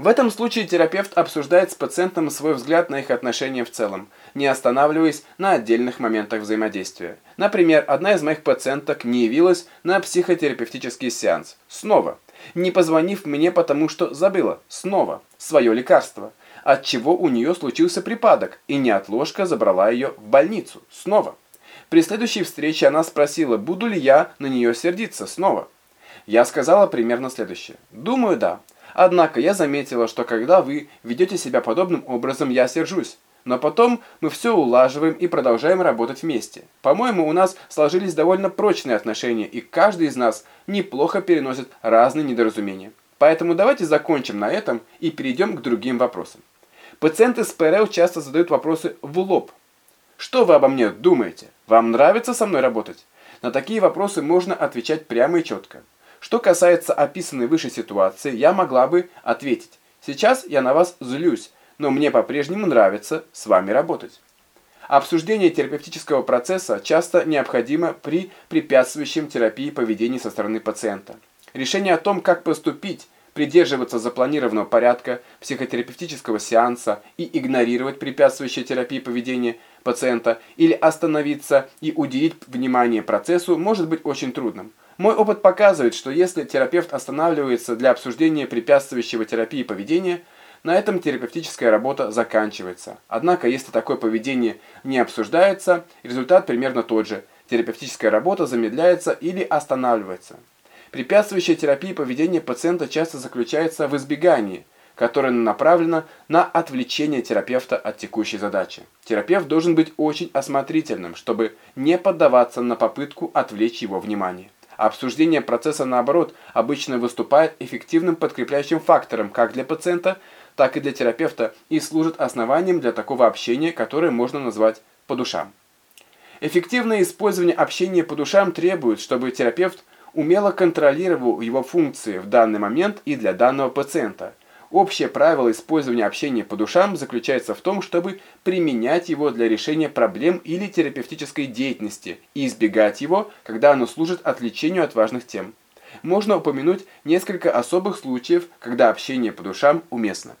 В этом случае терапевт обсуждает с пациентом свой взгляд на их отношения в целом, не останавливаясь на отдельных моментах взаимодействия. Например, одна из моих пациенток не явилась на психотерапевтический сеанс. Снова. Не позвонив мне, потому что забыла. Снова. Свое лекарство. От чего у нее случился припадок, и неотложка забрала ее в больницу. Снова. При следующей встрече она спросила, буду ли я на нее сердиться. Снова. Я сказала примерно следующее. Думаю, да. Однако я заметила, что когда вы ведете себя подобным образом, я сержусь. Но потом мы все улаживаем и продолжаем работать вместе. По-моему, у нас сложились довольно прочные отношения, и каждый из нас неплохо переносит разные недоразумения. Поэтому давайте закончим на этом и перейдем к другим вопросам. Пациенты с ПРЛ часто задают вопросы в лоб. Что вы обо мне думаете? Вам нравится со мной работать? На такие вопросы можно отвечать прямо и четко. Что касается описанной выше ситуации, я могла бы ответить. Сейчас я на вас злюсь, но мне по-прежнему нравится с вами работать. Обсуждение терапевтического процесса часто необходимо при препятствующем терапии поведения со стороны пациента. Решение о том, как поступить, придерживаться запланированного порядка психотерапевтического сеанса и игнорировать препятствующее терапии поведения пациента или остановиться и уделить внимание процессу может быть очень трудным. Мой опыт показывает, что если терапевт останавливается для обсуждения препятствующего терапии поведения, на этом терапевтическая работа заканчивается. Однако, если такое поведение не обсуждается, результат примерно тот же. Терапевтическая работа замедляется или останавливается. Препятствующая терапия поведения пациента часто заключается в избегании, которое направлено на отвлечение терапевта от текущей задачи. Терапевт должен быть очень осмотрительным, чтобы не поддаваться на попытку отвлечь его внимание. Обсуждение процесса, наоборот, обычно выступает эффективным подкрепляющим фактором как для пациента, так и для терапевта и служит основанием для такого общения, которое можно назвать по душам. Эффективное использование общения по душам требует, чтобы терапевт умело контролировал его функции в данный момент и для данного пациента – Общее правило использования общения по душам заключается в том, чтобы применять его для решения проблем или терапевтической деятельности и избегать его, когда оно служит отвлечению от важных тем. Можно упомянуть несколько особых случаев, когда общение по душам уместно.